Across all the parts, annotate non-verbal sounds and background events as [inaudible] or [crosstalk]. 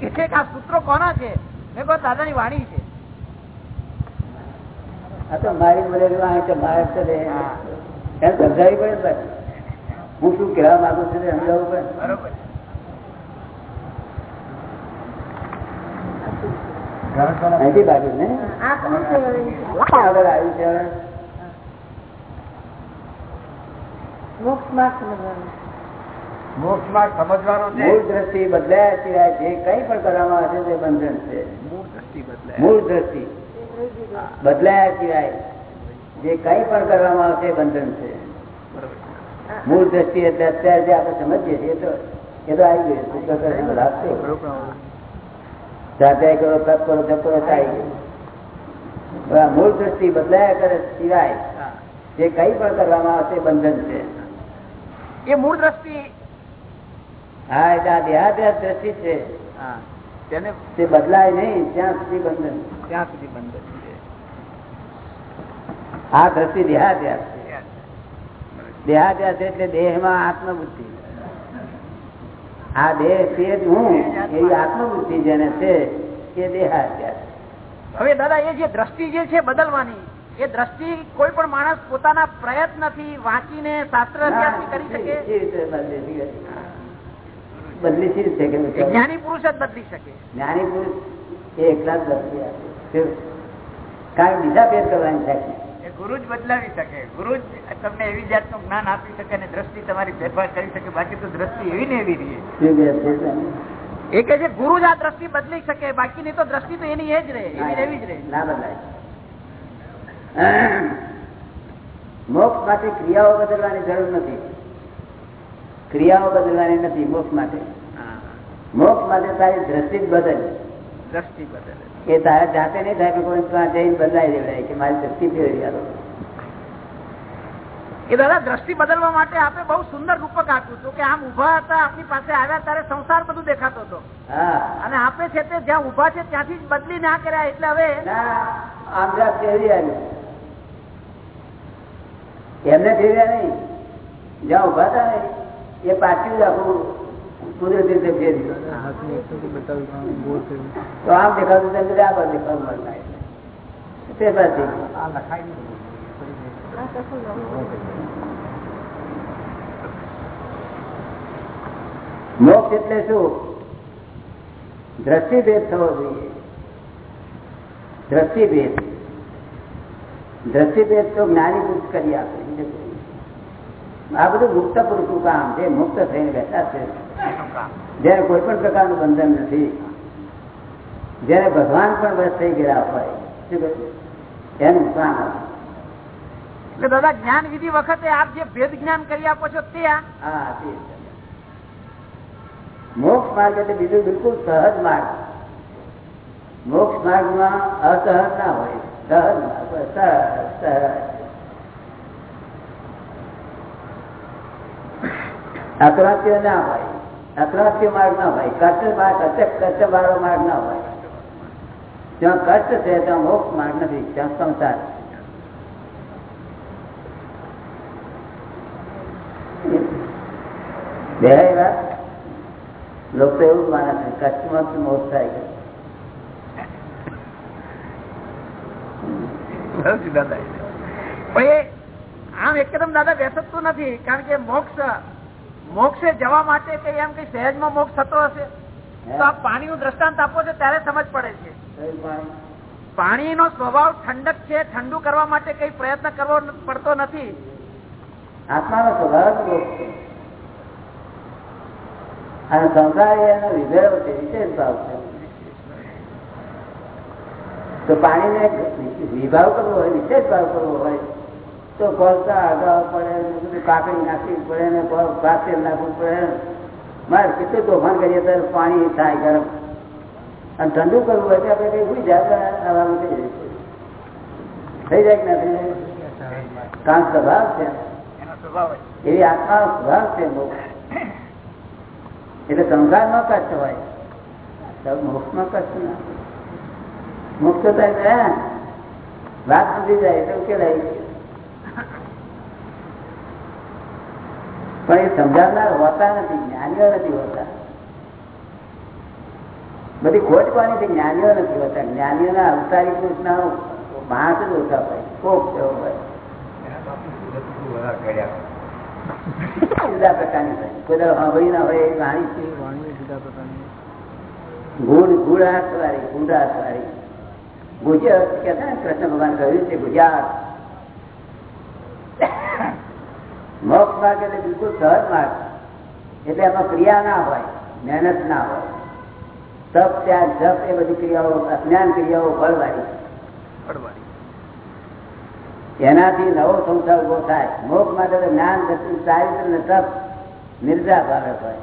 કે છે આ સૂત્રો કોના છે? મેં કહો દાદાની વાણી છે. આ તો મારી મળેલું આ તો મારે તો રે. એને પડે હું શું કહેવા માંગુ છું તે સમજાવવું પડે? બરોબર. અહીંથી બાજુ ને? છે? આગળ આવ્યું છે હવે? મોક્ષ માર્ગ સમજવાનો. મોક્ષ સમજવાનો છે. મૂળ દ્રષ્ટિ બદલાયા સિવાય જે કઈ પણ કરવામાં આવે તે બંધન છે. મૂળ દ્રષ્ટિ બદલાય. મૂળ દ્રષ્ટિ બદલાયા સિવાય જે કઈ પણ કરવામાં આવે છે બંધન છે. મૂળ દ્રષ્ટિ એટલે અત્યારે જે આપણે સમજીએ છીએ તો એ તો આવી ગયું છે. સ્વાધ્યાય કરો તપ કરો જપ કરો આવી ગયું. મૂળ દ્રષ્ટિ બદલાયા કરે સિવાય જે કઈ પણ કરવામાં આવે છે બંધન છે. એ મૂળ દ્રષ્ટિ હા એટલે આ દેહાદ્યાસ દ્રષ્ટિ છે. તેને તે બદલાય નહીં ત્યાં સુધી બંધન ત્યાં સુધી બંધ છે. આ દ્રષ્ટિ દેહાદ્યાસ છે. દેહાદ્યાસ એટલે દેહમાં આત્મબુદ્ધિ. આ દેહ તે જ હું એવી આત્મબુદ્ધિ જેને છે એ દેહાદ્યાસ હવે દાદા એ જે દ્રષ્ટિ જે છે બદલવાની એ દ્રષ્ટિ કોઈ પણ માણસ પોતાના પ્રયત્નથી વાંચીને શાસ્ત્ર કરી શકે? બદલી શી રીતે શકે? જ્ઞાની પુરુષ જ બદલી શકે. જ્ઞાની પુરુષ એ એકલા જ બદલી. કેવું? બીજા ફેર કરવાની થાય ગુરુ જ બદલાવી શકે. ગુરુ જ તમને એવી જાતનું જ્ઞાન આપી શકે અને દ્રષ્ટિ તમારી ફેરફાર કરી શકે. બાકી તો દ્રષ્ટિ એવી ને એવી છે? એ કે છે ગુરુ જ આ દ્રષ્ટિ બદલી શકે. બાકીની તો દ્રષ્ટિ તો એની એ જ રહે. એવી એવી જ રહે. ના બદલાય. મોક્ષ માટે ક્રિયાઓ બદલવાની જરૂર નથી. ક્રિયાઓ બદલવાની નથી મોક્ષ માટે. મોક્ષ માટે તારી દ્રષ્ટિ જ બદલ. દ્રષ્ટિ બદલે. એ તારા જાતે નહીં થાય કોઈ ત્યાં જઈને બદલાઈ દેવડાય કે મારી દ્રષ્ટિ ફેરવી આવો એ દાદા દ્રષ્ટિ બદલવા માટે આપણે બહુ સુંદર રૂપક આપ્યું હતું કે આમ ઊભા હતા આપની પાસે આવ્યા ત્યારે સંસાર બધું દેખાતો હતો. હા. અને આપે છે તે જ્યાં ઊભા છે ત્યાંથી જ બદલી ના કર્યા એટલે હવે આમ ફેરવી આવ્યું એમને ફેર્યા નહીં. જ્યાં ઊભા હતા ને એ પાછું જ આખું કુદરતી રીતે ફેર્યું તો આમ દેખાતું તેમ આ બાજુ દેખાવું મળતા તે બાજુ આ કશું નવું. મોક્ષ એટલે શું દ્રષ્ટિભેદ થવો જોઈએ દ્રષ્ટિભેદ દ્રષ્ટિભેદ તો જ્ઞાની પુરુષ કરી આપે બીજું કોઈ નહીં. આ બધું મુક્ત પુરુષનું કામ છે. મુક્ત થઈને બેઠા છે. જેને કોઈ પણ પ્રકારનું બંધન નથી. જેને ભગવાન પણ બસ થઈ ગયા હોય એનું કામ એટલે દાદા જ્ઞાન વિધિ વખતે આપ જે ભેદ જ્ઞાન કરી આપો છો તે હા મોક્ષ માર્ગ એટલે બીજું બિલકુલ સહજ માર્ગ. મોક્ષ માર્ગમાં અસહજ ના હોય. સહજ માર્ગ. સહજ સહજ. અક્રાંત્ય ના હોય અક્રાંત્ય માર્ગ ના હોય, કષ્ટ માર્ગ કષ્ટ કષ્ટ વાળો માર્ગ ના હોય. જ્યાં કષ્ટ છે, ત્યાં મોક્ષ માર્ગ નથી, ત્યાં સંસાર છે. બે વાત લોકો તો એવું જ માને છે કચ્છમાં જ મોત થાય છે. દાદા પણ એ આમ એકદમ દાદા બેસતું નથી, કારણ કે મોક્ષ મોક્ષે જવા માટે કે એમ કઈ સહેજમાં મોક્ષ થતો હશે? તો આ પાણીનું દ્રષ્ટાંત આપો છો ત્યારે સમજ પડે છે. પાણી? નો સ્વભાવ ઠંડક છે ઠંડુ કરવા માટે કઈ પ્રયત્ન કરવો પડતો નથી. આત્માનો સ્વભાવ છે. અને સંસાર એનો વિભેળો છે વિશેષ ભાવ છે. તો પાણીને વિભાવ કરવો હોય વિશેષ ભાવ કરવો હોય તો કોલસા અગાવ પડે કાકડી નાખવી પડે ને કાચેર નાખવું પડે મારે કેટલું તોફાન કરીએ ત્યારે પાણી થાય ગરમ. અને ઠંડુ કરવું હોય તો આપણે કઈ ભૂલી જાય આવાનું થઈ જાય. થઈ જાય કે ના થઈ જાય કામ સ્વભાવ છે. એવી આત્મા સ્વભાવ છે મોક્ષ. એટલે સંસારમાં કષ્ટ હોય. મોક્ષમાં કષ્ટ ના. મુક્ત થાય વાત સમજી જાય, એટલે ઉકેલાય. પણ એ સમજાવનાર હોતા નથી, જ્ઞાનીઓ નથી હોતા. બધી ખોટ પાણી જ્ઞાનીઓ નથી હોતા? જ્ઞાનીઓના અવતારી પુરુષના માણસ જ ઓછા હોય. કોક થયો જુદા પ્રકારની કોઈ ના હોય એ વાણી છે? ગુડ ગુડ હાથ વાળી ગુડ હાથ વાળી ગુજરાત કે કૃષ્ણ ભગવાન કહ્યું છે ગુજરાત મોક્ષ માર્ગ એટલે બિલકુલ સહજ માર્ગ. એટલે એમાં ક્રિયા ના હોય, મહેનત ના હોય. તપ, ત્યાગ, જપ એ બધી ક્રિયાઓ, અજ્ઞાન ક્રિયાઓ ફળવાળી એનાથી નવો સંસાર ઊભો થાય. મોક્ષ માટે તો જ્ઞાન દર્શન ચારિત્ર ને તપ નિર્જા ભાવે હોય.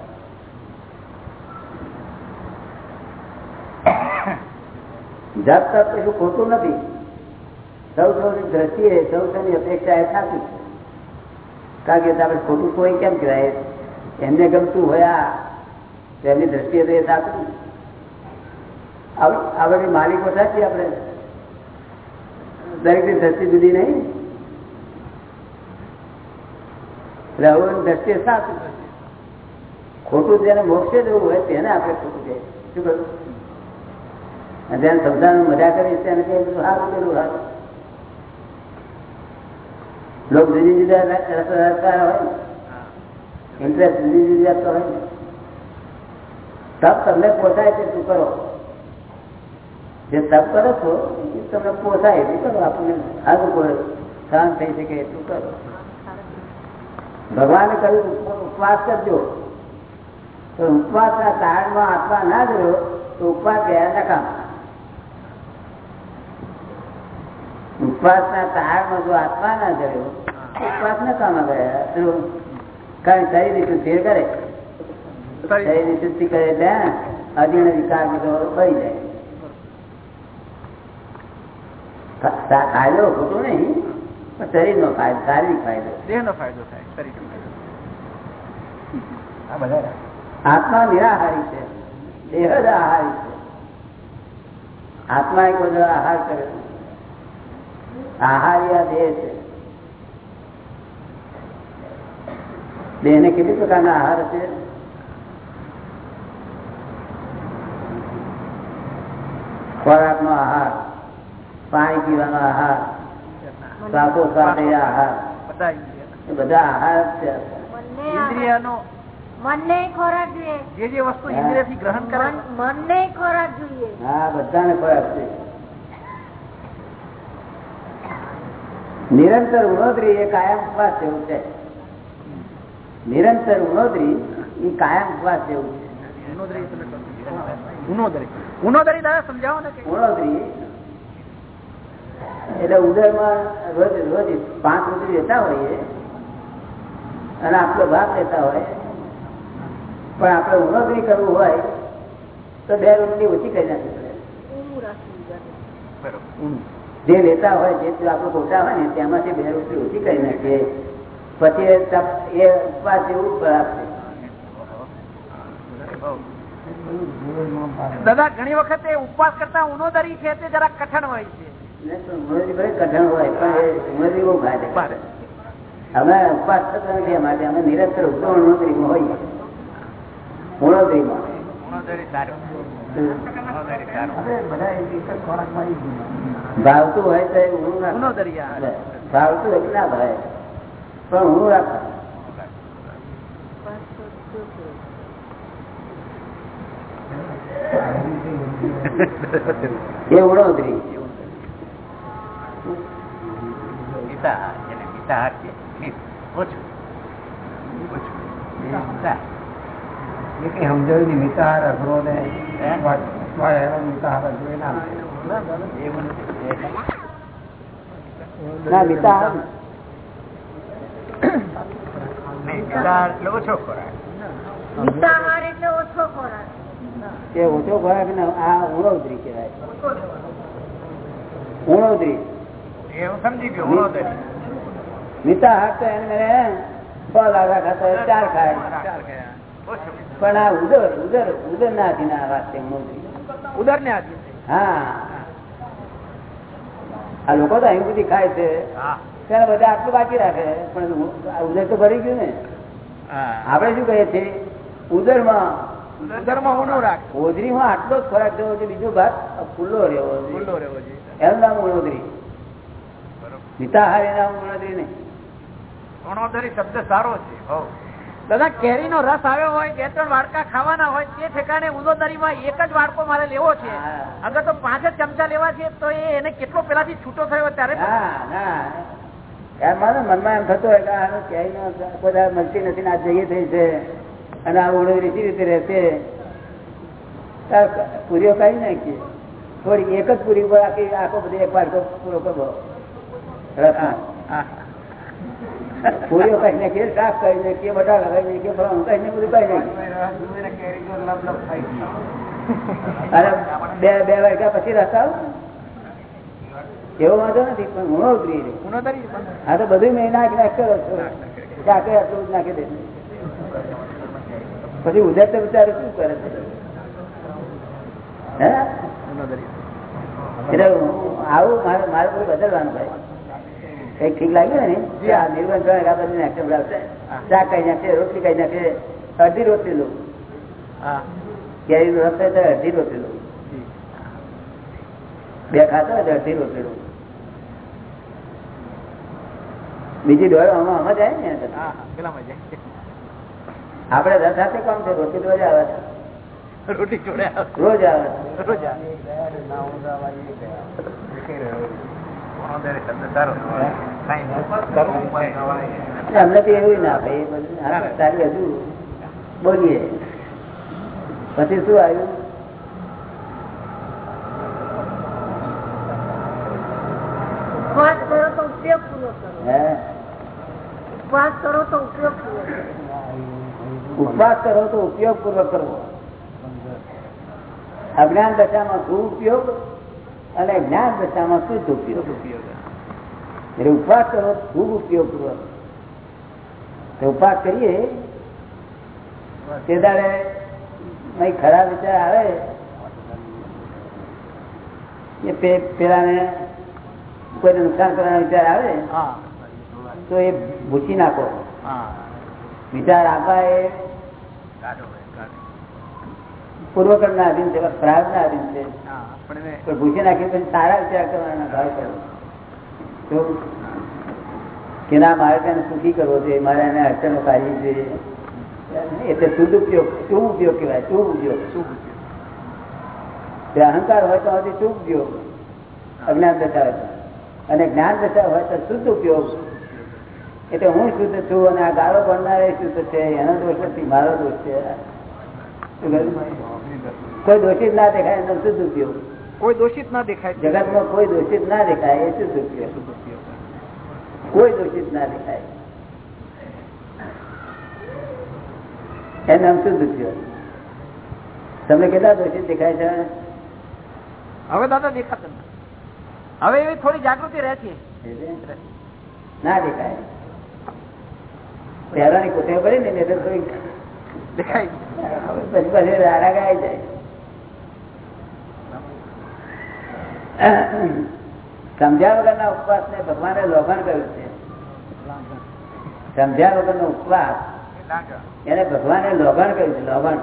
જપ, તપ કશું ખોટું નથી. સૌ સૌની દ્રષ્ટિએ સૌ સૌની અપેક્ષા એ છે કારણ કે આપણે ખોટું કોઈ કેમ કહેવાય? એમને ગમતું હોય તો એમની દ્રષ્ટિએ તો એ સાચું. આપણે માલિકો સાચી આપણે? દરેકની દ્રષ્ટિ જુદી નહીં. એટલે હવે દ્રષ્ટિએ સાચું. ખોટું જેને મોક્ષે જવું હોય તેને આપણે ખોટું કહે શું કરું અને જેને સમજાવવાનું મજા કરીશ તેને કહે સારું પેલું સારું લોક જુદી જુદા રસ્તા હોય ઇન્ટરેસ્ટ જુદી જુદી આપતો હોય ને. તપ તમને પોસાય છે શું કરો? જે તપ કરો છો, એ તમને પોસાય એટલું કરો આપણને. સારું કોઈ શાંત થઈ શકે એટલું કરો? ભગવાને કહ્યું ઉપવાસ કરજો. તો ઉપવાસના તાળમાં આપવા ના જોયો તો ઉપવાસ ગયા નકામ. ઉપવાસના તાળમાં જો આત્મા ના જડ્યો ઉપવાસ નકામા ગયા તો કારણ શરીર શુદ્ધિ કરે. શરીર શુદ્ધિ કરે એટલે અધીન વિકાર બધો ભરી જાય. ફાયદો ખોટો નહીં પણ શરીર નો ફાયદો શારીરિક ફાયદો. દેહ નો ફાયદો થાય. શરીર બધા આત્મા નિરાહારી છે. દેહ જ આહારી છે. આત્મા એક બધો આહાર કરે. આહારી આ દેહ છે. ને કેટલી પ્રકારના આહાર છે? ખોરાક નો આહાર પાણી પીવાનો આહાર સાપો શ્વાસે આહાર. બધા આહાર જ છે. ઇન્દ્રિયનો મનને ખોરાક જોઈએ. જે જે વસ્તુ ઇન્દ્રિયથી ગ્રહણ કરે મન- મનને ખોરાક જોઈએ. હા બધાને ખોરાક છે. નિરંતર ઉણોતરી એ કાયમ ઉપવાસ જેવું છે. નિરંતર ઉણોતરી એ કાયમ ઉપવાસ જેવું છે. ઉદરમાં રોજ રોજ પાંચ લેતા હોઈએ અને આપણો ભાગ લેતા હોય. પણ આપણે ઉણોદરી કરવું હોય તો બે રોટલી ઓછી કરી નાખવી પડે. જે લેતા હોય જે આપણે ખોટા હોય ને તેમાંથી બે રૂપિયા ઓછી કરી નાખીએ. પછી એ ઉપવાસ જેવું દાદા ઘણી વખત એ ઉપવાસ કરતા ઉનોદરી છે તે જરા કઠણ હોય છે. કઠણ હોય પણ બહુ બરાબર. અમે ઉપવાસ થતો નથી માટે અમે નિરંતર ઉપર ઉણોતરીમાં હોઈએ. ઉણોતરીમાં ભાવતું હોય તો એ ઊણું ના ઉનોદરી આ. ભાવતું હોય કે ના ભાવે. પણ ઊણું રાખો એ ઉણોતરી ગીતા કહે. ઓછું. ઓછું. મિતાહાર. સમજાયું નહીં મિતાહાર અઘરો ને હે? મિતાહાર અઘરો એ ના એવું નથી. ના મિતા નહીં, મિતાહાર એટલે ઓછો ખોરાક મિતાહાર એટલે ઓછો ખોરાક એ ઓછો ખોરાક ને આ ઉણોતરી કહેવાય ઉણોતરી એ હું સમજી ગયો ઉનોદરી મિતા હાથ તો એને મેરે છ લાખા ખાતા હોય, ચાર ખાય ચાર ગયા. પણ આ ઉદર ઉદર ઉદર ના અધીન આ વાત છે ઉદર ને આધીન હા. આ લોકો તો અહીં બધી ખાય છે. ત્યારે બધા આટલું બાકી રાખે. પણ ઉદર તો ભરી ગયું ને. આપણે શું કહીએ છીએ? ઉદરમાં. ઉદરમાં ઓજરીમાં આટલો જ ખોરાક જવો છે બીજો ભાગ ખુલ્લો રહેવો ખુલ્લો રહેવો છે. એનું નામ ઉણોદરી મિતાહારી નામ ઉણોદરી નહીં. ઉણોદરી શબ્દ સારો છે હો કેરી નો રસ આવ્યો હોય બે ત્રણ વાડકા ખાવાના હોય તે ઠેકાણે ઉદોદરીમાં એક જ વાડકો મારે લેવો છે. અગર તો પાંચ જ ચમચા લેવા છે તો એને કેટલો પેલાથી છૂટો થયો ત્યારે ના. ના મનમાં એમ થતું હોય કે આનું ક્યાંય બધા મળતી નથી આ જઈએ થઈ છે અને આ ઓળો રીતિ રીતે રહેશે. પૂરીઓ કઈ નાખીએ. થોડી એક જ પૂરી ઉપર આખી આખો બધી એક વાડકો પૂરો કરવો. રસમાં પૂરીઓ કાઢી નાખીએ શાક કાઢી નાખીએ બટાકા કાઢી કે ફલાણું કાઢી ને બધું કાઢી નાખીએ અરે બે બે વાગ્યા પછી રસ્તા એવો વાંધો નથી પણ હું ઉતરી હા તો બધું મેં નાખી નાખ્યો ચાકે આટલું જ નાખી દે. પછી ઉદય તો બિચારો શું કરે છે? હે? એટલે હું આવું મારે મારે બધું બદલવાનું ભાઈ કંઈક ઠીક લાગ્યું ને આ નિર્બંધ ત્રણ નાખે બરાબર શાક કઈ નાખે રોટલી કઈ નાખે અડધી રોટલી લો. કેરી નો રસ થાય તો અડધી રોટલી લો. બે ખાતો હોય તો અડધી રોટલી લો. બીજી દોડ આમાં આમાં જાય ને આપડે રસ સાથે કામ છે? રોટલી રોજ આવે છે. રોટી જોડે રોજ આવે છે. રોજ આવે. અમને તો એવું ના ભાઈ એ બધું આ તો તારી હજુ. બોલીએ. પછી શું આવ્યું? ઉપવાસ કરો તો ઉપયોગ પૂર્વક કરો. ઉપવાસ કરો તો ઉપયોગ પૂર્વક કરો. ઉપવાસ કરો તો ઉપયોગ પૂર્વક કરવો. અજ્ઞાન દશામાં શું ઉપયોગ? અને જ્ઞાન દશામાં શુદ્ધ ઉપયોગ? એટલે ઉપવાસ કરો ખૂબ ઉપયોગ પૂર્વક ઉપવાસ કરીએ તે દાડે ખરાબ વિચાર આવે કે પેલાને કોઈને નુકસાન કરવાનો વિચાર આવે તો એ ભૂસી નાખો. હા. વિચાર આપવા એ. પૂર્વકરના અધીન છે પ્રાર્થના અધીન છે. પણ ભૂસી નાખી પછી સારા વિચાર કરવાના ભાવ કરો. કે ના મારે તેને સુખી કરવો છે મારે એને અડચણો કાઢવી છે એટલે શુદ્ધ ઉપયોગ શું ઉપયોગ કહેવાય શું ઉપયોગ. શું અહંકાર હોય તો હજી શું ઉપયોગ અજ્ઞાન દશા હોય. અને જ્ઞાન દશા હોય તો શુદ્ધ ઉપયોગ. એટલે હું શુદ્ધ છું અને આ ગાળો ભણનાર એ શુદ્ધ છે એનો દોષ નથી મારો દોષ છે. કોઈ દોષિત ના દેખાય એનો શુદ્ધ ઉપયોગ. કોઈ દોષિત ના દેખાય. જગતમાં કોઈ દોષિત ના દેખાય એ શું ઉપયોગ કોઈ દોષિત ના દેખાય. એનું નામ દુખ્યો તમને કેટલા દોષિત દેખાય છે? હવે દાદા દેખાતા હવે એવી થોડી જાગૃતિ રહે છે. ના દેખાય. પહેલાની કોઠે પડી ને દેખાય પછી પછી રાડા ગાય જાય. સમજ્યા વગરના ઉપવાસ ને ભગવાને લોભન કર્યું છે. સમજ્યા વગરનો ઉપવાસ એને ભગવાને લોભન કર્યું છે લોભન.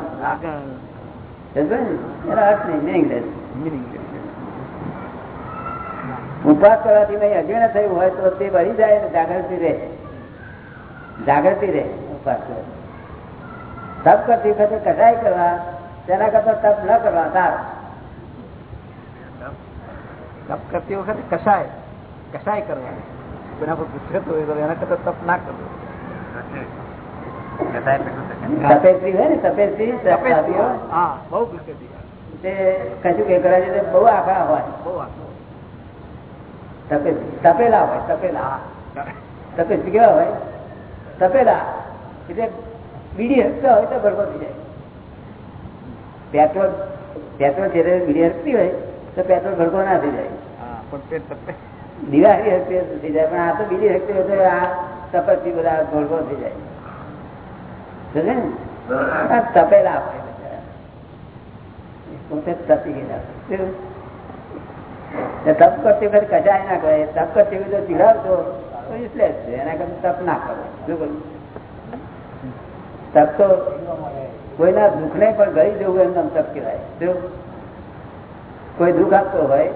ઉપવાસ કરવાથી નહીં અજ્ઞાન થયું હોય તો તે ભરી જાય અને જાગૃતિ રહે. જાગૃતિ રહે ઉપવાસ. તપ કરતી વખતે કઢાઈ કરવા, તેના કરતા તપ ન કરવા, સારું. તપ કરતી વખતે કસાય કસાય કરવા કોઈના પર ગુસ્સે થતો હોય તો એના કરતા તપ ના કરવો. સફેદરી હોય ને તપેસ્ત્રી હા બહુ કશું કે કરે છે બહુ આખા હોય. બહુ આખો તપેલા હોય તપેલા. સફેદ કેવા હોય? તપેલા. એટલે બીડી હસતા હોય તો ભડકો થઈ જાય. પેટ્રોલ પેટ્રોલ જ્યારે બીડી હસતી હોય તો પેટ્રોલ ભડકો ના થઈ જાય. દિવાળી હસતી થઈ જાય તપી કરતી વખત કચાય ના કરે. તપ કરતી વખતે ચીડાવતો તો useless છે. એના કરતા તપ ના કરો. શું તપ તો કોઈના દુઃખને પણ ગળી જવું એમ તપ કહેવાય? કોઈ દુઃખ આપતો હોય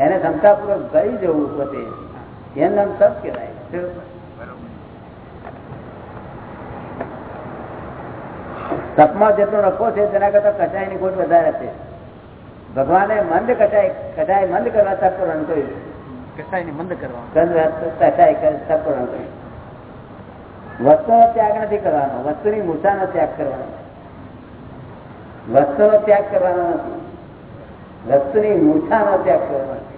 એને ક્ષમતાપૂર્વક કરી જવું પોતે. એનું નામ તપ કહેવાય. શું? તપમાં જેટલો નફો છે તેના કરતા કચાયની ખોટ વધારે છે. ભગવાને મંદ કચાય કચાય મંદ કરવા તપ કરવાનું કહ્યું. કસાયને મંદ કરવા. કચાય તપ કરવાનું કહ્યું. વસ્તુનો ત્યાગ નથી કરવાનો. વસ્તુની મૂર્છાનો ત્યાગ કરવાનો. વસ્તુનો ત્યાગ કરવાનો નથી. વસ્તુની મૂર્છાનો ત્યાગ કરવાનો.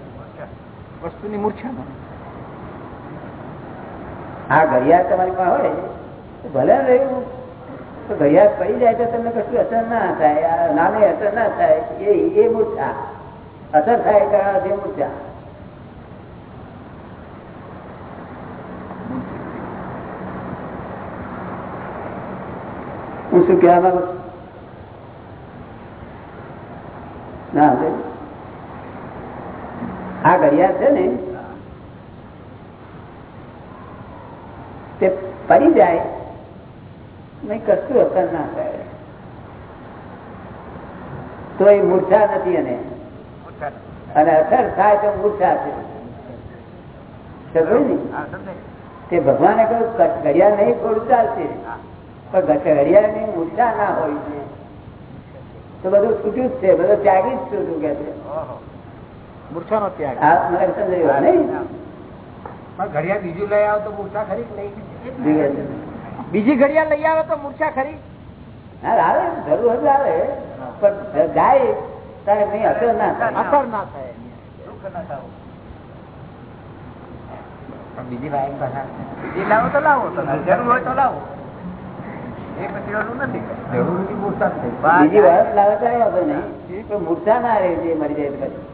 વસ્તુની મૂર્છા આ ઘડિયાળ તમારી પાસે હોય ભલે રહ્યું. તો ઘડિયાળ પડી જાય તો તમને કશું અસર ના થાય. આ અસર ના થાય. એ એ મૂર્છા. અસર થાય કારણ જે મૂર્છા? હું શું કહેવા માંગુ ના ઘડિયાળ છે ને તે પડી જાય નહીં કશું અસર ના થાય. તો એ મૂર્છા નથી એને. અને અસર થાય તો મૂર્છા છે. ને? તે ભગવાને કહ્યું ઘડિયાળ નહીં થોડું ચાલશે. પણ ઘડિયાળની મૂર્છા ના હોય છે. તો બધું છૂટ્યું જ છે બધું ત્યાગી જ છું કે છે. મૂર્છાનો ત્યાગ. ઘડિયાળ બીજું લઈ આવે તો મૂર્છા ખરી કે બીજી ઘડિયાળ લઈ આવે તો મૂર્છા ખરી? આવે જરૂર આવે પણ જાય તારે કઈ અસર ના થાય. અસર ના થાય. બીજી લાઈન પાછા. બીજી લાવો તો લાવો તો જરૂર હોય તો લાવો. એ પછી નથી જરૂરી મૂર્છા જ બીજી વાત લાવે તો મૂર્છા ના રહે જે મરી જાય પછી.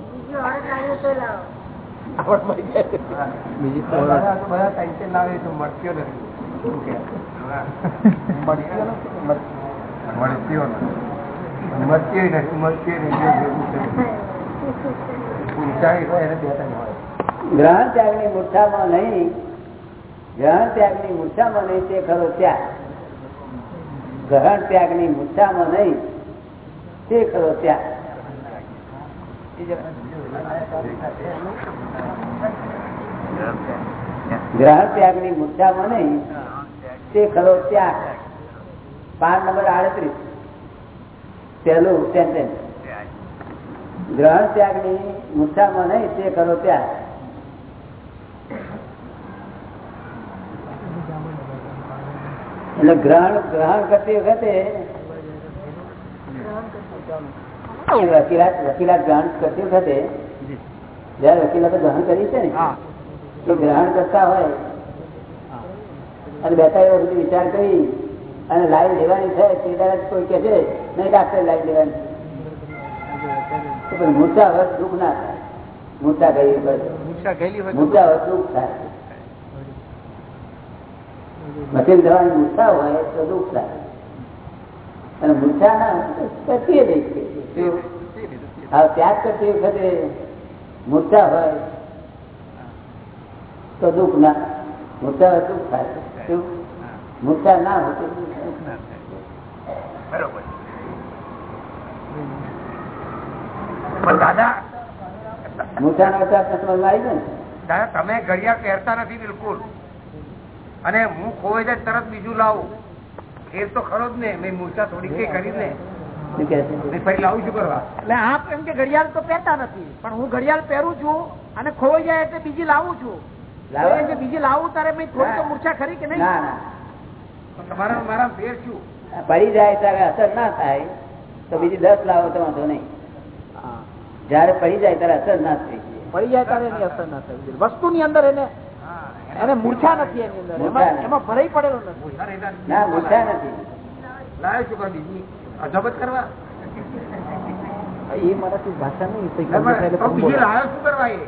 બીજી ત્યાગની ગ્રહણ મૂર્છામાં નહીં. ગ્રહણ ત્યાગની મૂર્છામાં નહીં તે ખરો ત્યાગ. ગ્રહણ ત્યાગની મૂર્છામાં નહીં તે ખરો ત્યાગ. ગ્રહણ ત્યાગની મૂર્છામાં નહીં, તે ખરો ત્યાગ. પાંચ નંબર આડત્રીસ. પહેલું સેન્ટેન્સ ગ્રહણ ત્યાગની મૂર્છામાં નહીં, તે ખરો ત્યાગ. એટલે ગ્રહણ ગ્રહણ કરતી વખતે વકીલાત વકીલાત ગ્રહણ કરતી વખતે જયારે વકીલાત ગ્રહણ કરી છે ને તો ગ્રહણ કરતા હોય અને બે ત્રણ વર્ષ સુધી વિચાર કરી અને લાઈવ લેવાની છે તે દાડે કોઈ કે છે નહીં ડાક્ટર લાઈવ લેવાની. મૂર્છા વર્ષ દુઃખ ના થાય. મૂર્છા ગયેલી હોય મૂર્છા વર્ષ દુઃખ થાય. વકીલ થવાની મૂર્છા હોય તો દુઃખ થાય. અને મૂર્છા ના હોય તો ત્યાગ કરતી વખતે મૂર્છા હોય તો દુઃખ ના મૂર્છા હોય દુઃખ થાય? મૂર્છા ના હોય તો દુઃખ ના થાય. બરોબર. દાદા મૂર્છા ના હોય તો આવી જાય ને? દાદા તમે ઘડિયાળ પહેરતા નથી બિલકુલ. અને હું ખોવાઈ જાય તરત બીજું લાવું. એ તો ખરો જ ને મેં મૂર્છા થોડી કઈ કરી ને. આપ એમ કે ઘડિયાળ તો પહેરતા નથી પણ હું ઘડિયાળ પહેરું છું અને ખોવાઈ જાય એટલે બીજી લાવું છું. બીજી લાવું તારે થોડી તો મૂર્છા ખરી કે નહીં? ના ના. તો તમારા મારા ફેર શું પડી જાય ત્યારે અસર ના થાય તો બીજી દસ લાવો તો વાંધો નહીં. જયારે પડી જાય ત્યારે અસર ના થઈ પડી જાય ત્યારે એની અસર ના થાય. વસ્તુની અંદર એને એને મૂર્છા નથી એની અંદર. એમાં. ભરાઈ પડેલો નથી. ના મૂર્છા નથી. લાવે છું બીજી અજબત કરવા? એ મારાથી ભાષા નહીં લાવે શું કરવા એ?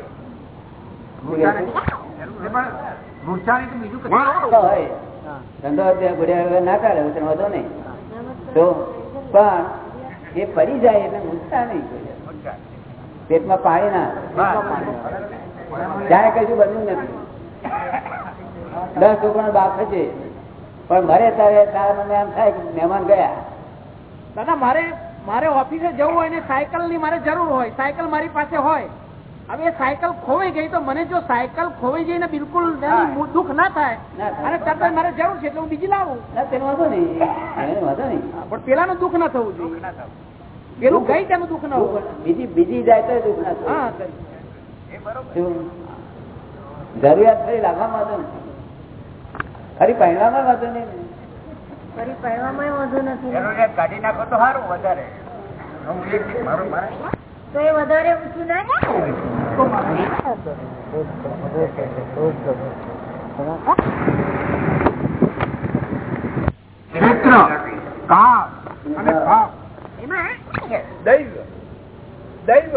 પડી જાય એટલે મૂર્છા નહીં પેટમાં પાણી ના. જાણે કશું બન્યું નથી. દસ છોકરા બાપ છે પણ મરે ત્યારે તારા મને એમ થાય કે મહેમાન ગયા. દાદા મારે મારે ઓફિસે જવું હોય ને સાયકલની મારે જરૂર હોય સાયકલ મારી પાસે હોય. હવે એ સાયકલ ખોવાઈ ગઈ તો મને જો સાયકલ ખોવાઈ જઈને બિલકુલ દુઃખ ના થાય અને તરત મારે જરૂર છે એટલે હું બીજી લાવું. તેનો વાંધો નહીં. વાંધો નહીં. પણ પેલાનું દુઃખ ના થવું જોઈએ. પેલું ગઈ તેનું દુઃખ ના હોવું બીજી બીજી જાય તો દુઃખ ના શું? જરૂરિયાત ખરી લાગવામાં વાંધો નહીં. ખરી પહેરવામાં વાંધો નહીં ને. ફરી પહેરવામાં વધુ નથી જરૂરિયાત કાઢી નાખો તો સારું વધારે. હું એક મારું મારે. તો એ વધારે ઊંચું ના અને દૈવ દૈવ.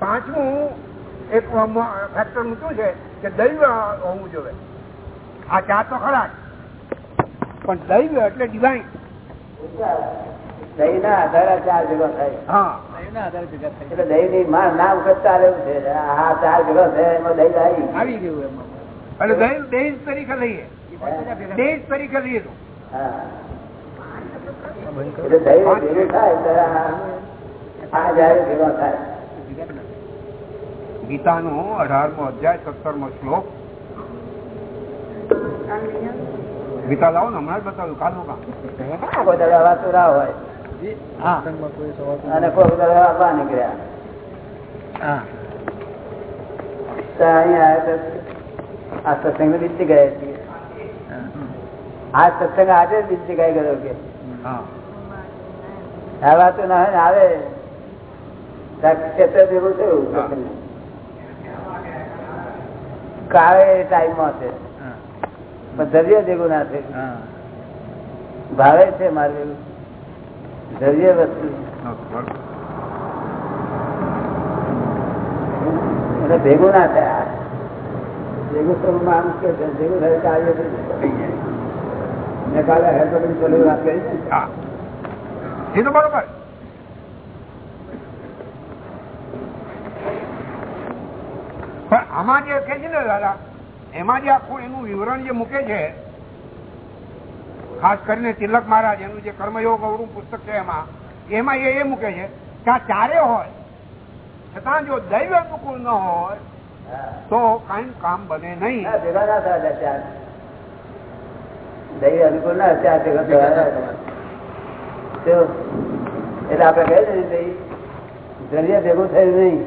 પાંચમું એક ફેક્ટર મૂક્યું શું છે કે દૈવ હોવું જોઈએ. આ ચાર તો ખરા પણ દૈવ એટલે ડિવાઇન દહીંના આધારે ચાર ભેગો થાય. હા. એટલે દહીં ની માં નામ કરતા રહેવું છે. આ ચાર ભેગો થયા એમાં દહીં આવી. આવી ગયું એમાં. એટલે દૈવ દેશ તરીકે લઈએ. દેશ તરીકે લઈએ તો. એટલે દહીં ભેગું થાય આ જયારે ભેગો થાય. ગીતાનો અઢારમો અધ્યાય સત્તરમો શ્લોક. ગીતા લાવો ને હમણાં જ બતાવ્યું કાલનું કામ. કોઈ દાદા ના હોય. હા. અને કોઈ દાદા આપવા નીકળ્યા. અહીંયા આ સત્સંગ બીજી ગયા છીએ. આ સત્સંગ આજે બીજી જગ્યાએ ગયો કે. આ વાતો ના હોય ને આવે. ક્ષેત્ર ભેગું થયું. કાળે ટાઈમમાં છે. પણ ધૈર્ય ભેગું ના થયું. ભાવે છે મારે ધૈર્ય વસ્તુ. એટલે ભેગું ના થયા ભેગું આમ કે ભેગું થાય મેં કાલે હેલ્પરની ચોરી વાત કરી ને. એ તો બરોબર. પણ આમાં જે કે છે ને દાદા એમાં જે આખું એનું વિવરણ જે મૂકે છે ખાસ કરીને તિલક મહારાજ એનું જે કર્મયોગ અવરું પુસ્તક છે એમાં એમાં એ એ મૂકે છે કે આ ચારે હોય. છતાં જો દૈવ અનુકૂળ ન હોય તો કઈ કામ બને નહીં. ભેગા ના થયા ચાર. દહીં અનુકૂળ ના ચાર ભેગા થયા એટલે આપડે કહે છે દરિયા ભેગું થયું નહીં.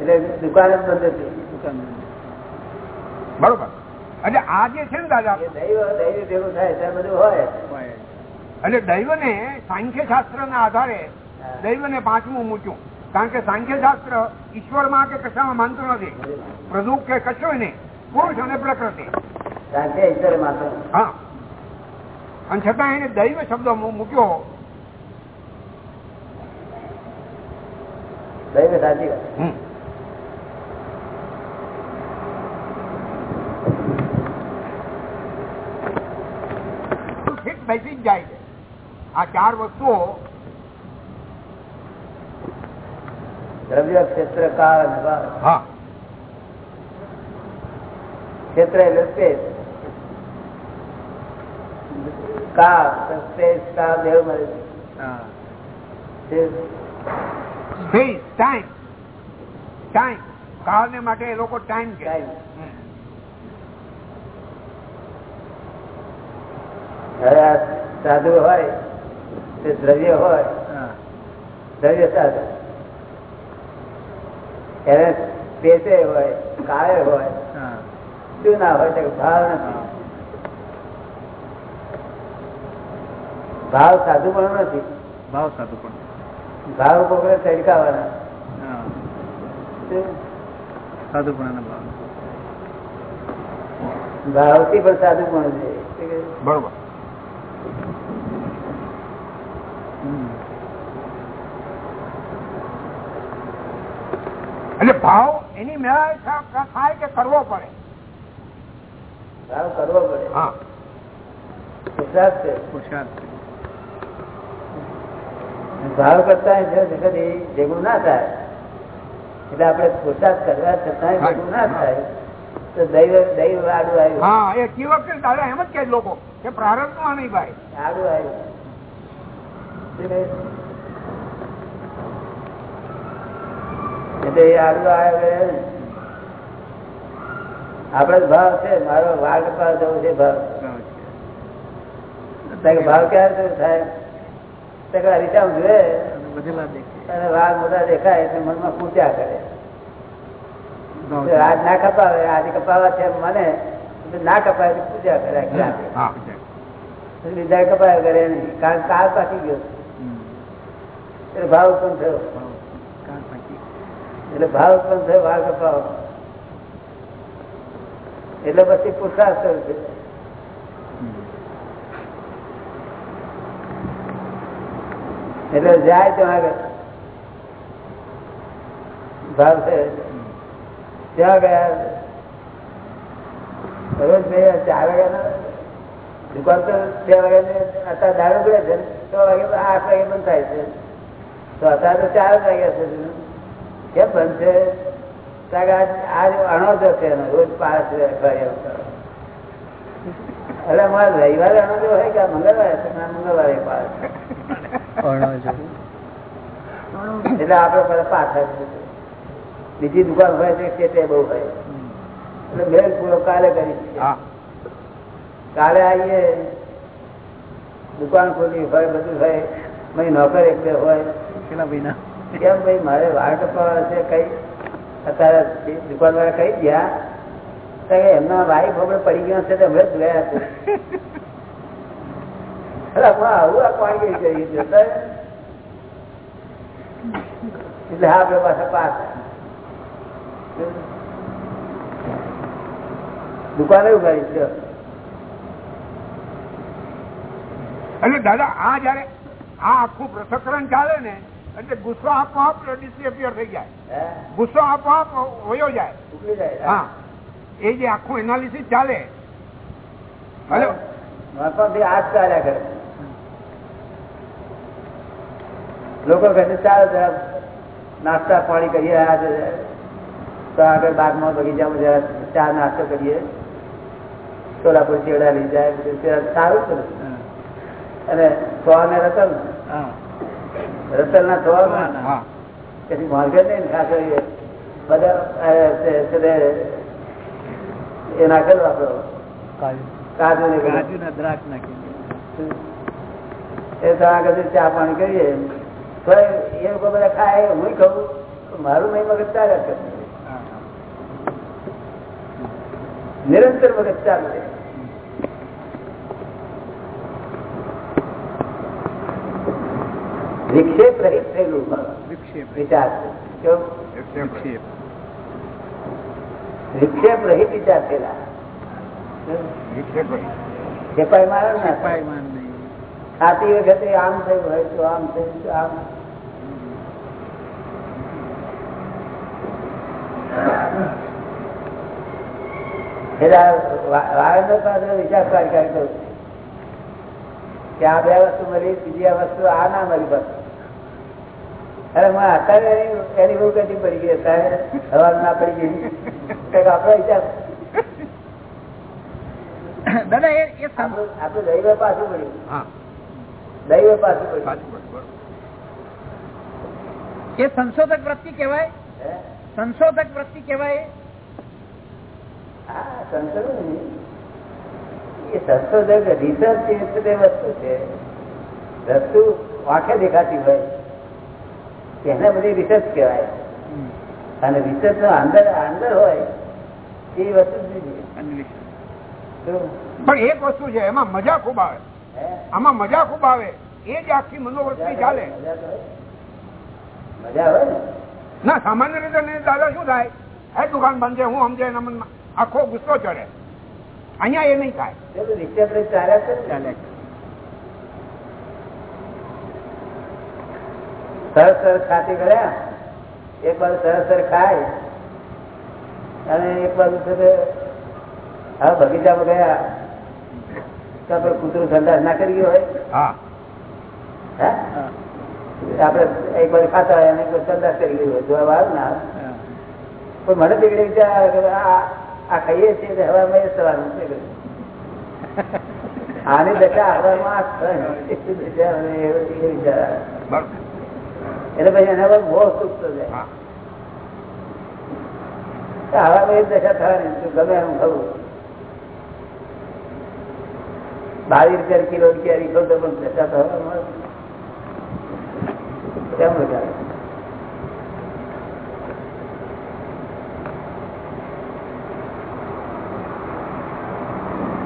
એટલે દુકાન જ બંધ હતી બરોબર. એટલે આ જે છે ને દાદા એટલે દૈવ દૈવને સાંખ્ય શાસ્ત્ર ના આધારે દૈવને પાંચમું મૂક્યું. કારણ કે સાંખ્ય શાસ્ત્ર ઈશ્વરમાં કે કશામાં માનતું નથી. પ્રદુપ કે કશો નહીં. પુરુષ અને પ્રકૃતિ. ઈશ્વરે હા. અને છતાં એને દૈવ શબ્દ મૂક્યો. દૈવ સાચી વાત હમ. ઠીક બેસી જ જાય છે આ ચાર વસ્તુઓ દ્રવ્ય ક્ષેત્ર કાળ હા. ક્ષેત્ર એટલે સ્પેસ. કાળ સ્પેસ કાળ દેવ મળે છે સ્પેસ ટાઈમ. ટાઈમ. કાળને માટે એ લોકો ટાઈમ કે. સાધુ હોય તે દ્રવ્ય હોય દ્રવ્ય સાધન. એને પેટે હોય કાળે હોય શું ના હોય તો ભાવ નથી. ભાવ સાધુ પણ નથી. ભાવ સાધુ પણ ભાવ કોકડે તડકાવાના? સાધુ પણ ભાવ ભાવથી પણ સાધુ પણ છે. બરોબર. એટલે ભાવ એની મેળા થાય કે કરવો પડે? ભાવ કરવો પડે. હા. પુરુષાર્થ છે. પુરુષાર્થ ભાવ કરતા જગત એ ભેગું ના થાય. એટલે આપણે પુરુષાર્થ કરવા છતાં ભેગું ના થાય. તો દૈવ દૈવ આડું આવ્યું. હા એ કી વખતે દાદા એમ જ કે લોકો કે પ્રારંભમાં નહીં ભાઈ. આડું આવ્યું. એટલે એ આગળ આવ્યા આપડે ભાવ છે મારો વાઘ કપાવ જવું છે ભાવ. ભાવ ક્યારે થયો થાય તો કે હરીસામ જોઈએ બધેલા દેખે અને વાઘ મોટા દેખાય એટલે મનમાં પૂછ્યા કરે. આજ ના કપાવે આજે કપાવા છે મને ના કપાય પૂજા કરે રાતે. બીજા કપાય કરે નહીં. કારણ કાળ પાકી ગયો. એટલે ભાવ ઉત્પન્ન થયો. એટલે ભાવ ઉત્પન્ન થયો ભાગ કપાવ. એટલે પછી પુરસાદ થયો. છે એટલે જાય તો આગળ. ભાવ છે ત્યાં ગયા. રોજ બે ચાર વાગ્યા દુકાન તો બે વાગ્યા અત્યારે દારૂ પડે છે છ વાગે આઠ વાગે બંધ થાય છે. તો અત્યારે તો ચાર વાગ્યા છે. કેમ બંધ છે? કારણ આજ અણોજો છે એનો રોજ પાંચ એટલે મારે રવિવારે અણોજો હોય કે મંગળવારે? મંગળવારે એટલે આપડે પેલા પાછા બીજી દુકાન હોય છે તે બહુ હોય. એટલે મેલ પૂરો કાલે કરી કાલે આવીએ. દુકાન ખોલી હોય બધું હોય. મેં નોકર એક બે હોય. પેલા મહિના કેમ ભાઈ મારે વાળ કપાવા છે કઈ? અત્યારે દુકાન વાળા કઈ ગયા એમના વાઈફ આપણે પડી ગયા છે તો હમણાં જ ગયા છે. આવું આ પાણી કઈ કરી એટલે હા આપણે પાછા પાસ દુકાને ઉગાડી છે. એટલે દાદા આ જયારે આ આખું પ્રસકરણ ચાલે ને એટલે ગુસ્સો આપોઆપ ડિસએપિયર થઈ જાય. ગુસ્સો આપોઆપ વયો જાય. હા? એ જે આખું એનાલિસિસ ચાલે. હલો? ચાલ્યા કરે. લોકો કહે છે જરા નાસ્તા પાણી કરીએ આજે તો આગળ બાગમાં બગીચામાં જરા ચા નાસ્તો કરીએ. સોલાપુર ચેડા લઈ જાય સારું છે. અને સો ને? રતન રતન ના થવા પછી માર્કેટ નહીં ખાસ બધા એ નાખેલો આપણો. કાજુ. કાજુ ના દ્રાક્ષ નાખી એ તો આગળ ચા પાણી કરીએ. તો એ લોકો બધા ખાય. હું ખાઉં મારું નહીં મગજ ચાલે નિરંતર મગજ ચાલુ રહે વિક્ષેપ રહિત થયેલું વિચાર. વિક્ષેપ રહિત વિચાર થયેલા ખાતી વખતે આમ થયું હોય તો આમ થયું તો આમ. આ પાસે વિચાર કરી કરી કરું કે આ બે વસ્તુ મળી બીજી આ વસ્તુ આ ના મળી બસ. અરે મને અત્યારે એની એની બહુ ગતિ પડી ગઈ અત્યારે સવાર ના પડી ગઈ. કંઈક વિચાર. દાદા એ આપણું દૈવ પાછું પડ્યું. દૈવ પાછું પડ્યું. એ સંશોધક વૃત્તિ કેવાય હે? સંશોધક વૃત્તિ કેવાય હા, સંશોધક રિસર્ચ એ વસ્તુ છે. વસ્તુ આંખે દેખાતી હોય. એને બધી રિસર્ચ કહેવાય. અને રિસર્ચ નો અંદર અંદર હોય એ વસ્તુ પણ એક વસ્તુ છે એમાં મજા ખૂબ આવે. આમાં મજા ખૂબ આવે. એ જ આખી મનોવૃત્તિ ચાલે. મજા ને? સામાન્ય રીતે દાદા શું થાય? હે દુકાન બંધ છે હું સમજે એના મનમાં. આખો ગુસ્સો ચડે. અહીંયા એ નહીં થાય. એ તો રિક્ષા પર ચાલ્યા જ કરે ને. સરસ સરસ ખાતી કર્યા એક બાજુ સરસ સરસ ખાય અને એક બાજુ છે હવે બગીચામાં ગયા તો આપણે કૂતરું સંદાસ ના કરી હોય. આપણે એક બાજુ ખાતા હોય અને એક બાજુ સંદાસ કરી ગયું હોય જોવા આવે ના પણ મને બિગડે વિચાર આવે કે આ ખાઈએ છીએ હવામાં છે બધું. આની દશા હવામાં આ થાય. એટલે પછી એના પર બહુ ચૂકતો જાય. આવા ભાઈ દશા થવાની ગમે એમ ખવું બાવીસ રૂપિયા કિલો કેરી ખાવ તો પણ દશા થવા કેમ વધારે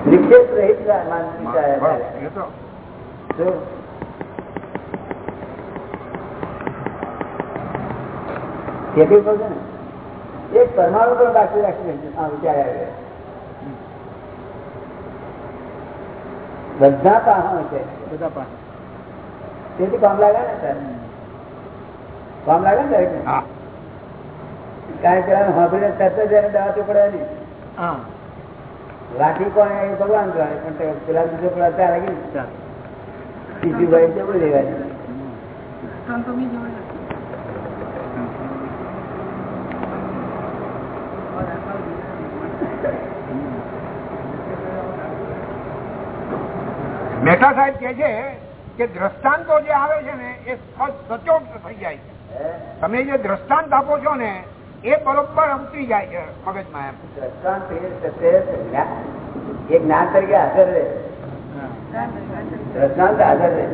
નિક્ષેપ રહિત માનસિકતા બરોબર. એ તો શું? કેટલું કહું ને? એક પરમાણુ પણ બાકી રાખી વિચાર આવે બધા પાહણ છે. બધા પણ તેથી કામ લાગે ને સર કામ લાગે ને દરેકને? કાંઈ કારણ કે આમ સાંભળીને તરત જ દવા ચોપડે નહીં હા. લાઠી કોણ એ ભગવાન જાણે પણ પેલા બીજો પેલા ત્યાં લાગી ને ચાલ. ભાઈ ચોપડી લેવાની મહેતા સાહેબ કે છે કે દ્રષ્ટાંતો જે આવે છે ને એ સચોટ થઈ જાય છે. તમે જે દ્રષ્ટાંત આપો છો ને એ બરોબર ઉતરી જાય છે મગજમાં એમ. દ્રષ્ટાંત એ જ્ઞાન- તરીકે હાજર રહે. દ્રષ્ટાંત હાજર રહે.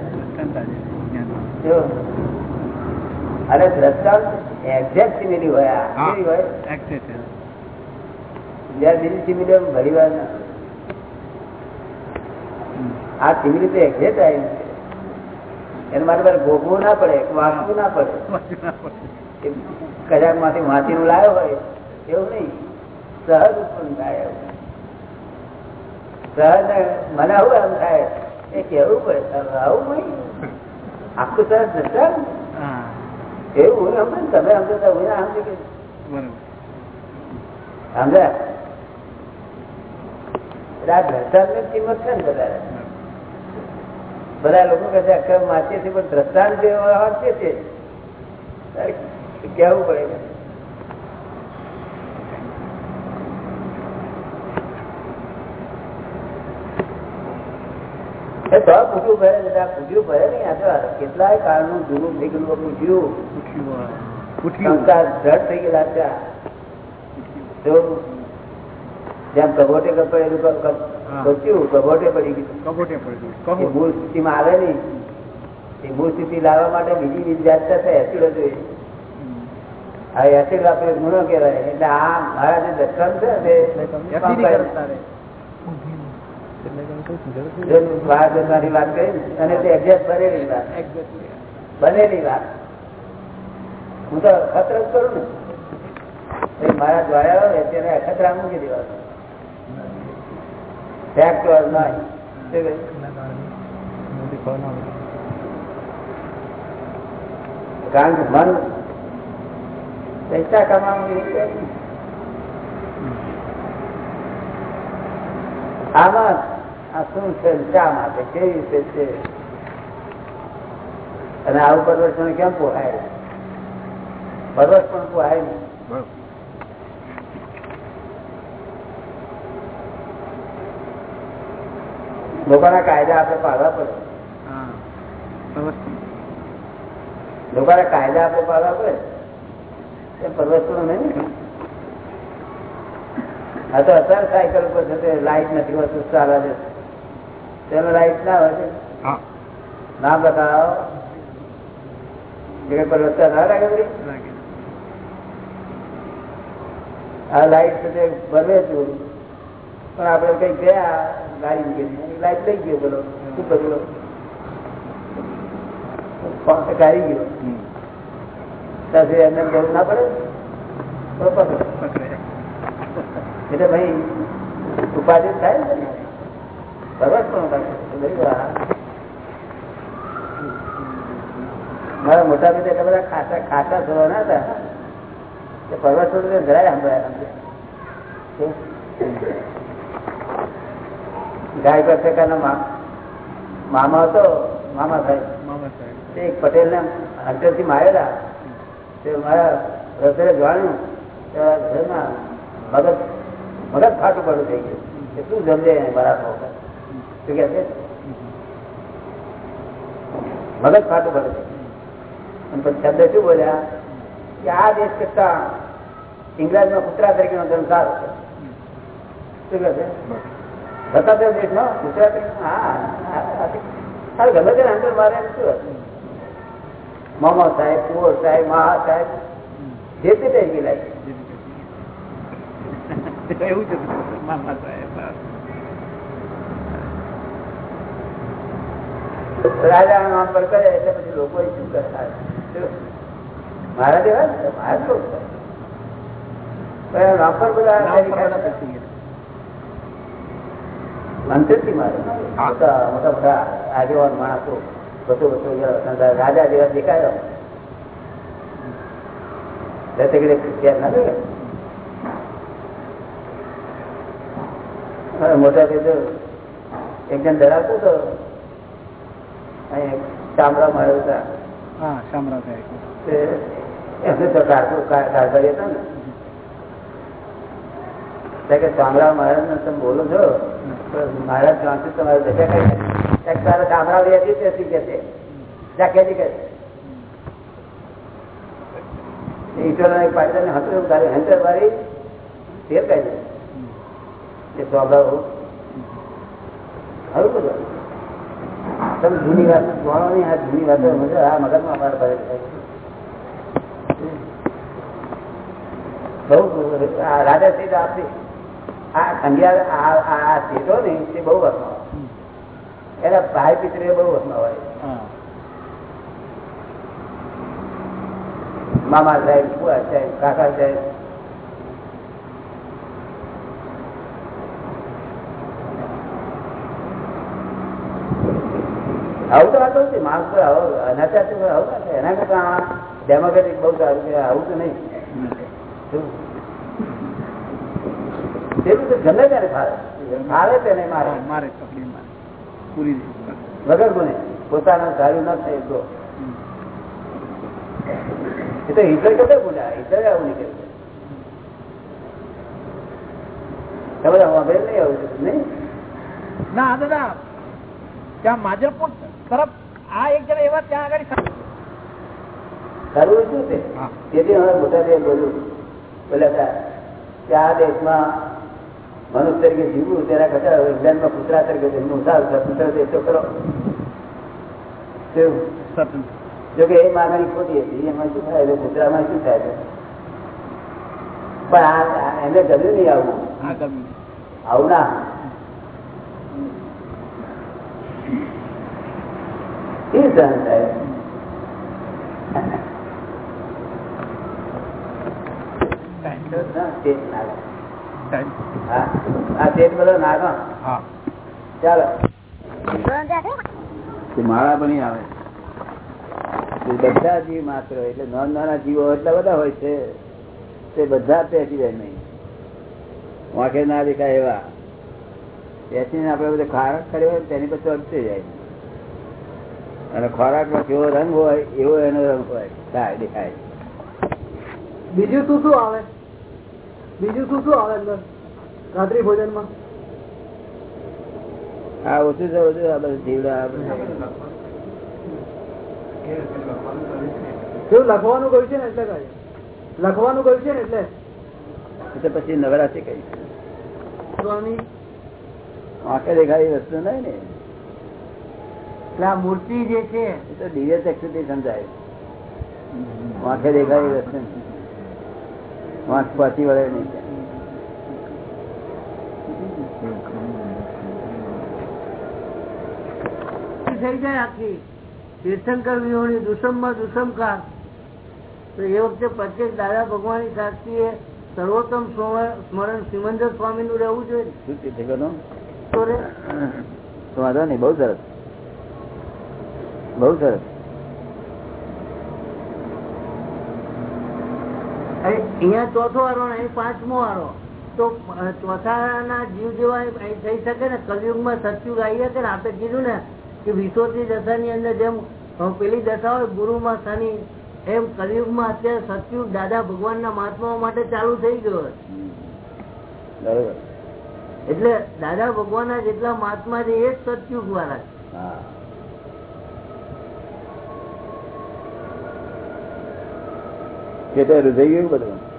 અને દ્રષ્ટાંત એક્ઝેક્ટ સિમિલી હોય હોય. બીજી સિમિલી ઘણી વાર ના. આ કેવી તો એક્ઝેક્ટ આવી છે. એના માટે ભોગવું ના પડે, વાંચવું ના પડે. કજાકમાંથી વાંચી નું લાવ્યો હોય, એવું નહીં. સહજ ઉત્પન્ન થાય સહજ મને આવું એમ થાય. એ કેવું પડે? આવું નહીં. આખું સહજ નતા એવું હું સમજે તમે સમજો હું ના સમજુ કે સમજ્યા? એટલે આ દ્રષ્ટાંતની કિંમત છે ને વધારે બધા લોકો કહે છે અક્રમ વાંચીએ છીએ પણ દ્રષ્ટાંત જે વાંચીએ છીએ કહેવું પડે એ તો પૂછ્યું ભરે પૂછ્યું ભરે નહીં આ તો કેટલાય કાળનું જૂનું થઈ ગયેલું પૂછ્યું. સંસ્કાર દ્રઢ થઈ ગયેલા ત્યાં જેમ કબોટે ક- બચ્યું કબોટે પડી ગયું. એ મૂળ સ્થિતિમાં આવે નહીં. એ મૂળ સ્થિતિ લાવવા માટે બીજી વિદ્યાર્થી જાત છે એસિડો જોઈએ. આ એસિડ આપણે ગુનો કહેવાય. એટલે આ મારા જે દર્શન છે તે કામ કરે. જો બહાર જવાની વાત કરી ને, અને તે એક્ઝેક્ટ બનેલી વાત. બનેલી વાત. હું તો અખતર જ કરું ને. મારા દ્વારા અખતરા મૂકી દેવાનું કારણ કે મન પૈસા કમાવાનું આમાં આ શું છે, શા માટે, કેવી રીતે છે? અને આવું પરવર્ષણ કેમ પોહાય પરવર્ષ પણ પોહાય નહીં લોકોના કાયદા આપણે પાડવા પડે. લોકોના કાયદા આપણે પાડવા પડે. એ નહીં આ તો અત્યારે સાયકલ પર છે લાઈટ નથી હોતું ચાલે છે. તેનો લાઈટ ના હોય ના બતાવો. જે પરવર્તન ના લાગે આ લાઈટ ભરવે છું પણ આપણે કઈ ગયા ગાડી ગયો લાઈટ લઈ ગયો પેલો શું પેલો કોન્ટેક્ટ ગયો. ત્યાંથી એમને જરૂર ના પડે? એટલે ભાઈ ઉપાધિ થાય ને પણ. મારા મોટા પિતા એટલા બધા ખાતા ખાતા થવાના હતા. તે પર્વત જરાય સંભળાય ગાય પર પ્રકારના મા- મામા હતો મામા સાહેબ. તે એક પટેલ ને અંતરથી મારેલા. તે મારા રસરે જાણ્યું. કે આ ઘરમાં મગજ મગજ ફાટું પડું થઈ ગયું. કે શું સમજે મારા વખત શું કે છે? મગજ ફાટું પડે છે અને પછી શબ્દ શું બોલ્યા? કે આ દેશ કરતા ઇંગ્લેન્ડમાં કૂતરા તરીકેનો ધર્મ સારો છે. શું કહે છે? સત્તાધાર દેશમાં કૂતરા તરીકે હા હા ગમે તે અંદર મારે શું? મામા સાહેબ કુંવર સાહેબ મહા સાહેબ. જે તે થઈ ગયેલા [laughs] એવું છે મામા સાહેબ રાજા નામ પર કરે એટલે પછી લોકો શું કરે મારા દેવા મારા. નામ પર બધા મંત્રથી મારે. મોટા મોટા આગેવાન માણસો બધો બધો રાજા જેવા દેખાયો. મોટા કીધું એક જણ ધરાવતો તો અહીં ચામડા મળ્યો હતા. તે એમને તો કાઢતો હતા ને. કે ચામડા ને તમે બોલો છો. મહારાજ ત્યાંથી તમારે દશા કરી એક તારા ચામડા લઈ હતી તેથી કે છે જા કેજી કે ઈશ્વર એક પાડી હંતર તારી હંતર વાળી ફેર કહી દે એ ચામડા હવે બધું તમે જૂની વાત જોડો નહીં આ જૂની વાતો મજા આ મગજમાં અમારે ભરે છે બહુ આ રાજા સીટ આપી આ ખંડિયા આ સીટો ને તે બહુ વસમાં એના ભાઈ પિતરી બહુ વસમાં હોય. મામા સાહેબ ફુવા સાહેબ કાકા સાહેબ. આવું તો વાતો છે માણસ તો આવો અનાચાર આવું. એના કરતા ડેમોક્રેટિક બહુ સારું છે. આવું તો નહીં. ગમે તેને મારે. મારે પકડી મારે. પૂરી વગર ગુને પોતાના ધાર્યું ન થાય તો. એ તો હિટર કદે હિટર આવું નહીં કર્યું તમે નહીં આવું નહીં? ના દાદા ત્યાં માજલપુર તરફ આ એક જણા એવા ત્યાં આગળ કરવું શું છે. તેથી હવે મોટા બોલ્યા હતા કે આ દેશમાં મનુષ્ય તરીકે જીવવું તેના કરતા ઇંગ્લેન્ડમાં કૂતરા તરીકે જન્મવું સારું. કૂતરા કરો કેવું? જો કે એ માગણી ખોટી હતી એમાં શું થાય? એટલે કૂતરામાં શું થાય? પણ આ એને ગમ્યું નહીં આવું. આવું ના. એ સહન થાય? ટાઈમ ટાઈમ આ તેજ બધો નાગા હા. ચાલો. માળા બની આવે બધા જીવ માત્ર એટલે નાના નાના જીવો એટલા બધા હોય છે. તે બધા પેસી જાય નહીં. વાંખે ના દેખાય એવા. પેસીને આપણે બધે ખોરાક કર્યો હોય તેની પછી અટકે જાય. અને ખોરાકમાં કેવો રંગ હોય એવો એનો રંગ હોય. થાય દેખાય. બીજું શું શું આવે? બીજું શું શું આવે અંદર? રાત્રિ ભોજનમાં? હા ઓછું છે ઓછું આ બધું જીવડા લખવાનું કહ્યું છે ને એટલે કહે. લખવાનું કહ્યું છે ને એટલે? એ પછી નવરાત્રી કઈ સ્વામી? આંખે દેખાય વસ્તુ નહીં ને. એટલે આ મૂર્તિ જે છે એ તો દિવ્ય ચક્ષુથી સમજાય. આંખે દેખાય વસ્તુ. આંખ પાછી વળે નહીં થઈ જાય આખી. તીર્થંકર વિહોણી દુષમમાં દુષમકાર. તો એ વખતે પ્રત્યેક દાદા ભગવાનની શાસ્ત્રીએ સર્વોત્તમ સ્મરણ સિમંદર સ્વામી નું રહેવું જોઈએ. વાંધો નહીં બહુ સરસ. બહુ સરસ. અહીંયા ચોથો વારો ને અહીં પાંચમો વારો. તો ચોથાના જીવ જેવા અહીં થઈ શકે ને કલયુગમાં સતયુગ આવી શકે ને આપણે કીધું ને કે વિશ્વની દશાની અંદર જેમ પેલી દશા હોય ગુરુમાં શનિ એમ કલયુગમાં અત્યારે સત્યુગ દાદા ભગવાનના મહાત્માઓ માટે ચાલુ થઈ ગયો એટલે દાદા ભગવાન ના જેટલા મહાત્મા છે એ જ સતયુગ વાળા છે હા એટલે થઈ ગયું બધું.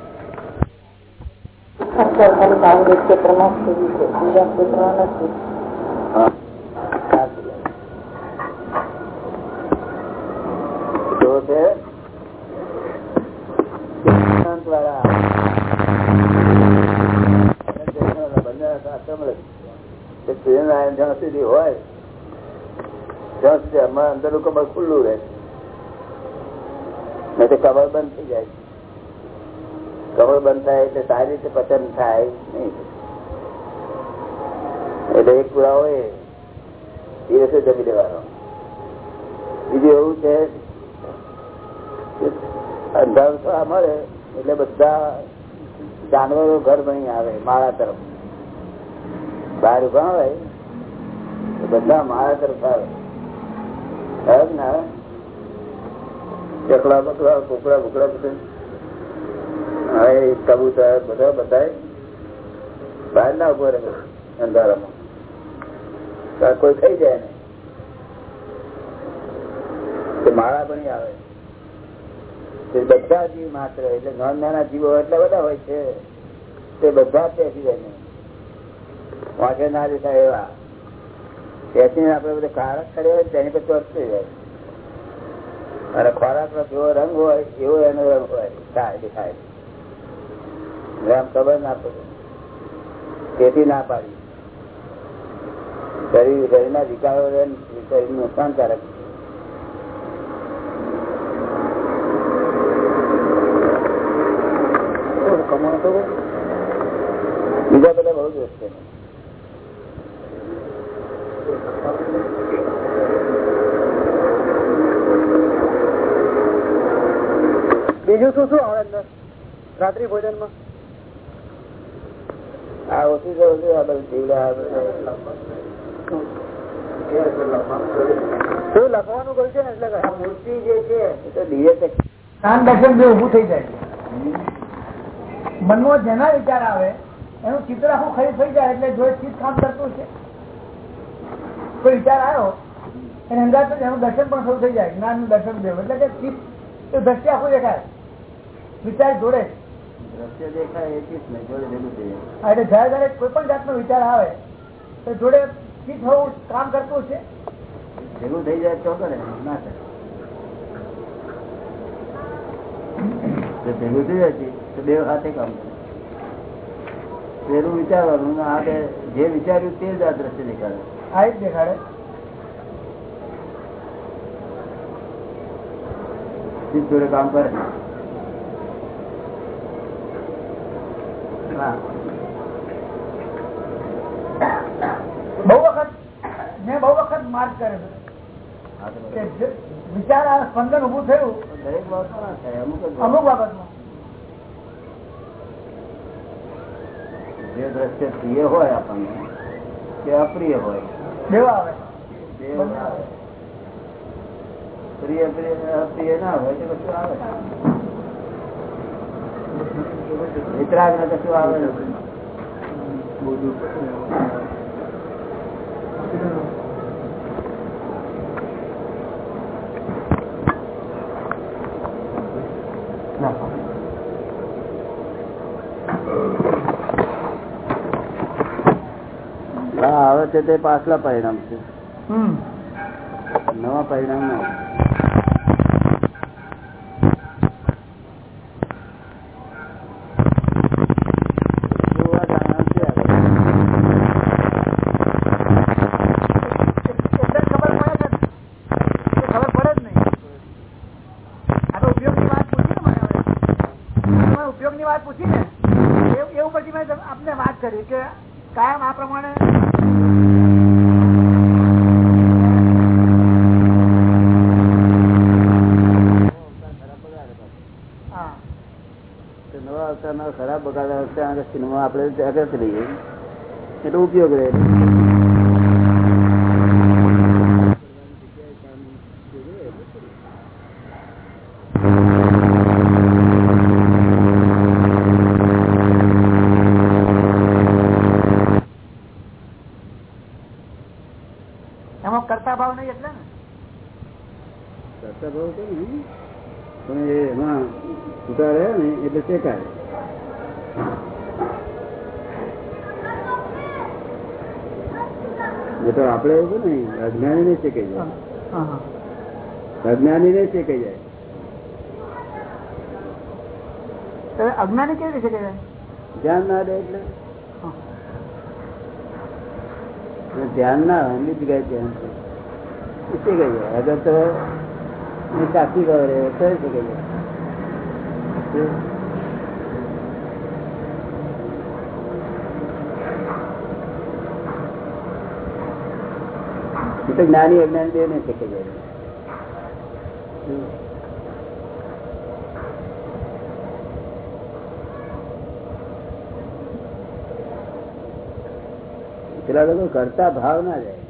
જ્યાં સુધી હોય ત્યાં સુધી અમારા અંદર ખુલ્લું રહે. નહીં તો કમર બંધ થઈ જાય. કમર બંધ થાય એટલે સારી રીતે પતન થાય એટલે એક પુરાવો એ દિવસે જમી લેવાનો. બીજું એવું છે અંધારું મળે, એટલે બધા જાનવરો ઘર બની આવે, માળા તરફ. બહાર ઊભા હોય બધા માળા તરફ આવે. આવે ને? આવે ચકલા બકલા કુકડા બુકડા બધા. હવે કબૂતર બધા બધા બહાર ના ઊભો રહે અંધારામાં. કોઈ થઈ જાય ને? માળા બની આવે. બધા જીવ માત્ર, એટલે નાના નાના જીવો એટલા બધા હોય છે, તે બધા પેસી જાય ને વાંચે ના દેતા એવા. પેસીને આપડે બધા કારક કરે હોય તેની પછી વધતું જાય. અને ખોરાક નો જેવો રંગ હોય, એવો એનો રંગ હોય થાય દેખાય. આમ ખબર ના પડે. તેથી ના પાડી. શરીર, શરીરના વિકારો શરીર નુકસાનકારક બીજા બધા બહુ છે. બીજું શું શું આવે અંદર? રાત્રિ ભોજન માં જવું ઓછી છે ઓછી જીવડા લખવાનું કહ્યું છે ને એટલે મૂર્તિ જે છે દિવ્ય કાન જેના વિચાર આવે, એનું ચિત્ર આખું ખરી થઈ જાય એટલે જો એ ચિત્ત કામ કરતું છે કોઈ વિચાર આવ્યો, એને અંદાજ તો એનું દર્શન પણ શરૂ થઈ જાય જ્ઞાન દર્શન દેવું એટલે કે ચિત્ત દ્રષ્ટિ આખું દેખાય. વિચાર જોડે દ્રશ્ય દેખાય એ ચીજ નહીં જોડે ભેગું થઈ જાય. એટલે જયારે જયારે કોઈ પણ જાતનો વિચાર આવે તો જોડે ચિત્ત હોવું કામ કરતું છે ભેગું થઈ જાય તો કરે ના કરે ભેગું થઈ જાય તો બે હાથે કામ કરે. પેલું વિચારવાનું આપણે આ બે જે વિચાર્યું તે જ આ દ્રશ્ય દેખાડે. આ જ દેખાડે? જોડે કામ કરે. બહુ વખત મેં બહુ વખત માર્ગ કરેલું આ તો કે બરાબર. જે વિચાર આ સ્પંદન ઉભું થયું અમુક બાબતમાં. જે દ્રશ્ય પ્રિય હોય આપણને કે અપ્રિય હોય. દેવા આવે. પ્રિય પ્રિય અપ્રિય ના હોય તો કશું આવે. વિતરાગ ને કશું આવે આવે છે તે પાછલા પરિણામ છે. હમ. નવા પરિણામ ના હોય. જોવા જાણવા છે આવે. એકદમ ખબર પડે છે એ ખબર પડે જ નહીં આ તો ઉપયોગની વાત પૂછી ને મને હવે તમે ઉપયોગની વાત પૂછી ને એ એ ઉપરથી મેં તમ- આપને વાત કરી કે કાયમ આ પ્રમાણે હા તો નવા અવતારના ખરાબ બગાડ્યા વખતે આ જાગૃત રહીએ. એટલે ઉપયોગ રહે. અજ્ઞાની કેવી રીતે કહેવાય? ધ્યાન ના દે એટલે ધ્યાન ના હોય એમની જગ્યાએ ધ્યાન છે. ગઈ જાય અગર તો ચાકી ગયો કરે તો શેકાઈ જાય જ્ઞાની અજ્ઞાની બે ને શીખી જાય પેલા લોકો કરતા ભાવ ના જાય